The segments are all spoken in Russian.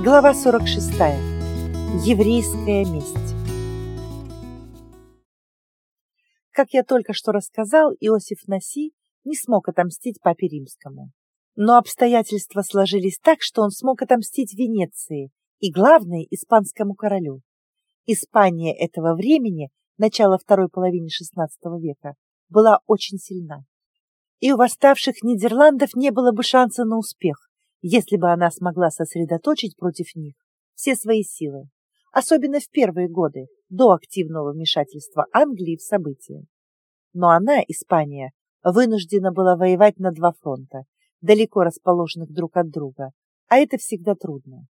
Глава 46. Еврейская месть. Как я только что рассказал, Иосиф Наси не смог отомстить папе римскому. Но обстоятельства сложились так, что он смог отомстить Венеции и, главное, испанскому королю. Испания этого времени, начала второй половины XVI века, была очень сильна. И у восставших Нидерландов не было бы шанса на успех если бы она смогла сосредоточить против них все свои силы, особенно в первые годы до активного вмешательства Англии в события. Но она, Испания, вынуждена была воевать на два фронта, далеко расположенных друг от друга, а это всегда трудно.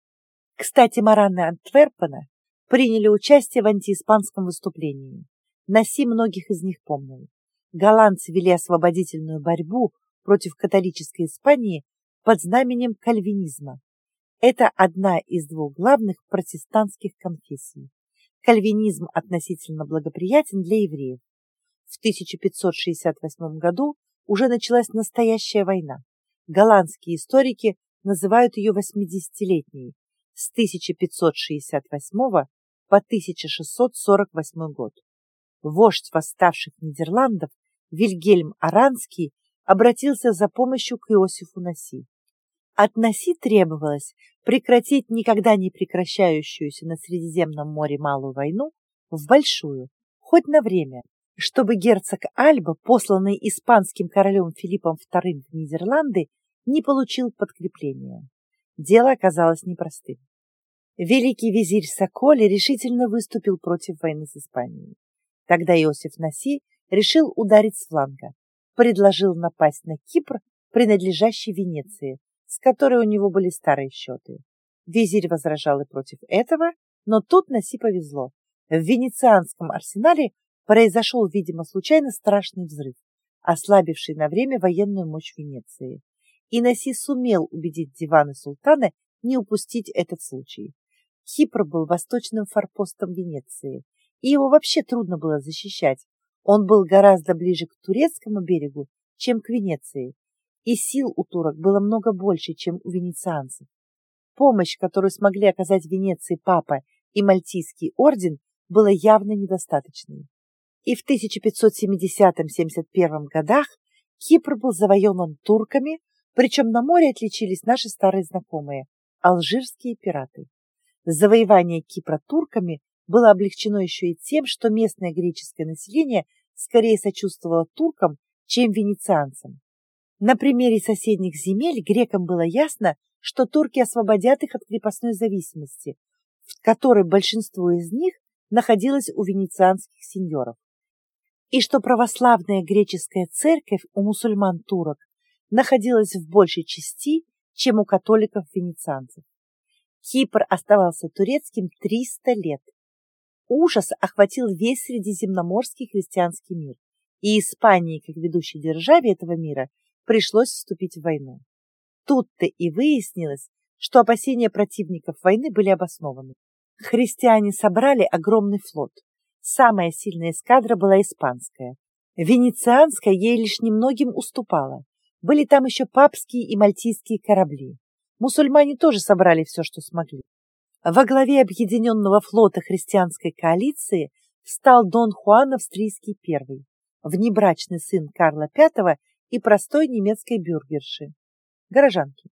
Кстати, Мараны Антверпена приняли участие в антииспанском выступлении. Наси многих из них помнил. Голландцы вели освободительную борьбу против католической Испании под знаменем кальвинизма. Это одна из двух главных протестантских конфессий. Кальвинизм относительно благоприятен для евреев. В 1568 году уже началась настоящая война. Голландские историки называют ее 80-летней с 1568 по 1648 год. Вождь восставших Нидерландов Вильгельм Аранский обратился за помощью к Иосифу Наси. От Наси требовалось прекратить никогда не прекращающуюся на Средиземном море малую войну в большую, хоть на время, чтобы герцог Альба, посланный испанским королем Филиппом II в Нидерланды, не получил подкрепления. Дело оказалось непростым. Великий визирь Соколи решительно выступил против войны с Испанией. Тогда Иосиф Наси решил ударить с фланга, предложил напасть на Кипр, принадлежащий Венеции, с которой у него были старые счеты. Визирь возражал и против этого, но тут Наси повезло. В венецианском арсенале произошел, видимо, случайно страшный взрыв, ослабивший на время военную мощь Венеции. И Наси сумел убедить диваны султана не упустить этот случай. Кипр был восточным форпостом Венеции, и его вообще трудно было защищать. Он был гораздо ближе к турецкому берегу, чем к Венеции, и сил у турок было много больше, чем у венецианцев. Помощь, которую смогли оказать Венеции папа и Мальтийский орден, была явно недостаточной. И в 1570-71 годах Кипр был завоеван турками, причем на море отличились наши старые знакомые – алжирские пираты. Завоевание Кипра турками было облегчено еще и тем, что местное греческое население скорее сочувствовало туркам, чем венецианцам. На примере соседних земель грекам было ясно, что турки освободят их от крепостной зависимости, в которой большинство из них находилось у венецианских сеньоров, и что православная греческая церковь у мусульман-турок находилась в большей части, чем у католиков-венецианцев. Кипр оставался турецким 300 лет. Ужас охватил весь средиземноморский христианский мир, и Испании, как ведущей державе этого мира, пришлось вступить в войну. Тут-то и выяснилось, что опасения противников войны были обоснованы. Христиане собрали огромный флот. Самая сильная эскадра была испанская. Венецианская ей лишь немногим уступала. Были там еще папские и мальтийские корабли. Мусульмане тоже собрали все, что смогли. Во главе объединенного флота христианской коалиции встал Дон Хуан Австрийский I, внебрачный сын Карла V и простой немецкой бюргерши, горожанки.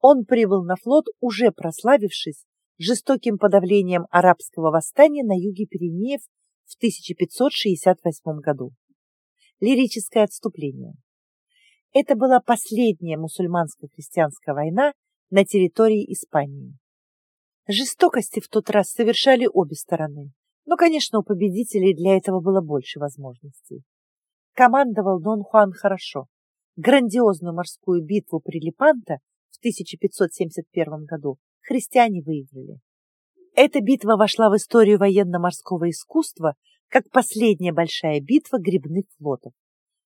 Он прибыл на флот, уже прославившись жестоким подавлением арабского восстания на юге Пиренеев в 1568 году. Лирическое отступление. Это была последняя мусульманско-христианская война на территории Испании. Жестокости в тот раз совершали обе стороны, но, конечно, у победителей для этого было больше возможностей командовал Дон Хуан хорошо. Грандиозную морскую битву при Лепанто в 1571 году христиане выиграли. Эта битва вошла в историю военно-морского искусства как последняя большая битва грибных флотов.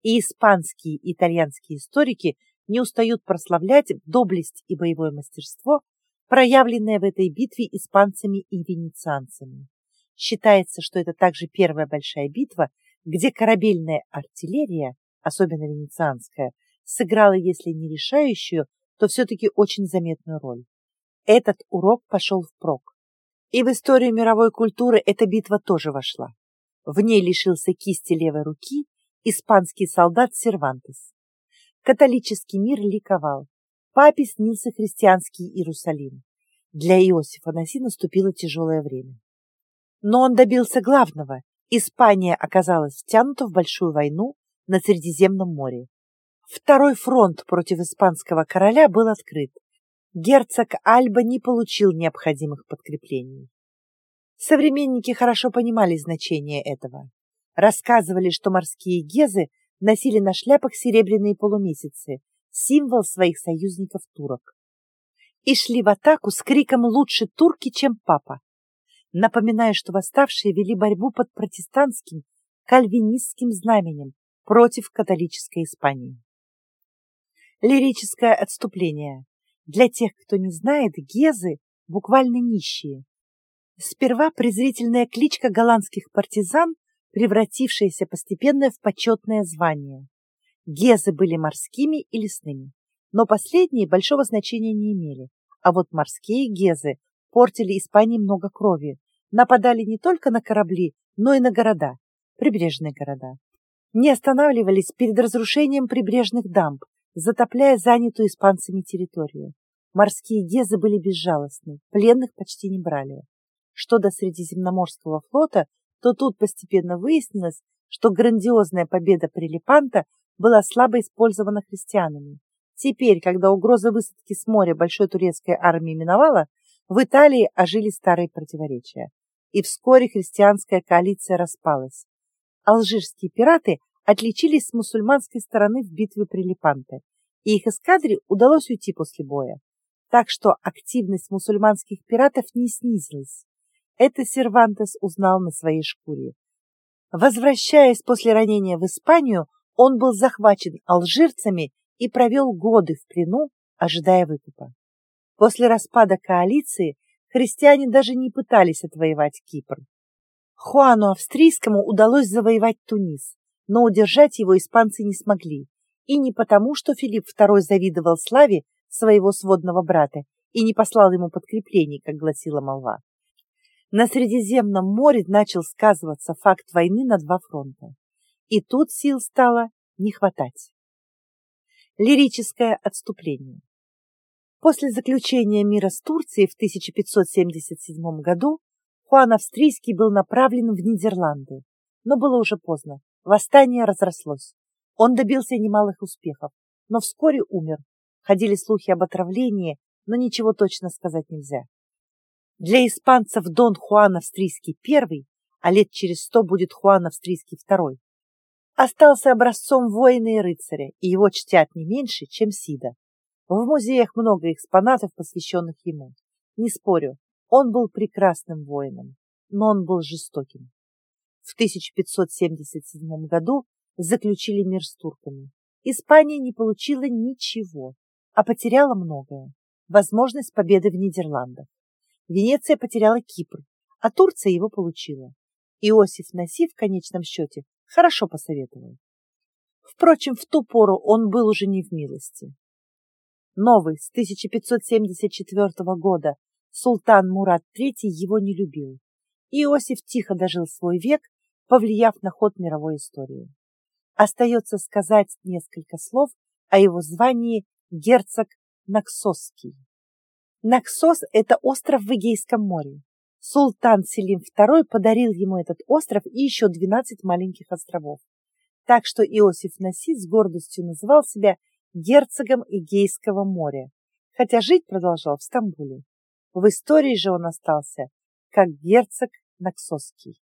И испанские и итальянские историки не устают прославлять доблесть и боевое мастерство, проявленное в этой битве испанцами и венецианцами. Считается, что это также первая большая битва, где корабельная артиллерия, особенно венецианская, сыграла, если не решающую, то все-таки очень заметную роль. Этот урок пошел впрок. И в историю мировой культуры эта битва тоже вошла. В ней лишился кисти левой руки испанский солдат Сервантес. Католический мир ликовал. Папе снился христианский Иерусалим. Для Иосифа Наси наступило тяжелое время. Но он добился главного. Испания оказалась втянута в большую войну на Средиземном море. Второй фронт против испанского короля был открыт. Герцог Альба не получил необходимых подкреплений. Современники хорошо понимали значение этого. Рассказывали, что морские гезы носили на шляпах серебряные полумесяцы, символ своих союзников турок. И шли в атаку с криком «Лучше турки, чем папа!», напоминая, что восставшие вели борьбу под протестантским кальвинистским знаменем против католической Испании. Лирическое отступление. Для тех, кто не знает, гезы буквально нищие. Сперва презрительная кличка голландских партизан, превратившаяся постепенно в почетное звание. Гезы были морскими и лесными, но последние большого значения не имели, а вот морские гезы портили Испании много крови, нападали не только на корабли, но и на города, прибрежные города. Не останавливались перед разрушением прибрежных дамб, затопляя занятую испанцами территорию. Морские гезы были безжалостны, пленных почти не брали. Что до Средиземноморского флота, то тут постепенно выяснилось, что грандиозная победа Прилипанта была слабо использована христианами. Теперь, когда угроза высадки с моря большой турецкой армии миновала, в Италии ожили старые противоречия. И вскоре христианская коалиция распалась. Алжирские пираты отличились с мусульманской стороны в битве при Лепанте, и их эскадре удалось уйти после боя. Так что активность мусульманских пиратов не снизилась. Это Сервантес узнал на своей шкуре. Возвращаясь после ранения в Испанию, он был захвачен алжирцами и провел годы в плену, ожидая выкупа. После распада коалиции христиане даже не пытались отвоевать Кипр. Хуану Австрийскому удалось завоевать Тунис, но удержать его испанцы не смогли. И не потому, что Филипп II завидовал славе своего сводного брата и не послал ему подкреплений, как гласила молва. На Средиземном море начал сказываться факт войны на два фронта. И тут сил стало не хватать. Лирическое отступление. После заключения мира с Турцией в 1577 году Хуан Австрийский был направлен в Нидерланды, но было уже поздно. Восстание разрослось. Он добился немалых успехов, но вскоре умер. Ходили слухи об отравлении, но ничего точно сказать нельзя. Для испанцев Дон Хуан Австрийский I, а лет через сто будет Хуан Австрийский II, остался образцом воина и рыцаря, и его чтят не меньше, чем Сида. В музеях много экспонатов, посвященных ему. Не спорю, он был прекрасным воином, но он был жестоким в 1577 году заключили мир с турками. Испания не получила ничего, а потеряла многое. Возможность победы в Нидерландах. Венеция потеряла Кипр, а Турция его получила. Иосиф Наси в конечном счете хорошо посоветовал. Впрочем, в ту пору он был уже не в милости. Новый, с 1574 года, султан Мурат III его не любил. Иосиф тихо дожил свой век повлияв на ход мировой истории. Остается сказать несколько слов о его звании герцог Наксосский. Наксос – это остров в Эгейском море. Султан Селим II подарил ему этот остров и еще 12 маленьких островов. Так что Иосиф Наси с гордостью называл себя герцогом Эгейского моря, хотя жить продолжал в Стамбуле. В истории же он остался как герцог Наксосский.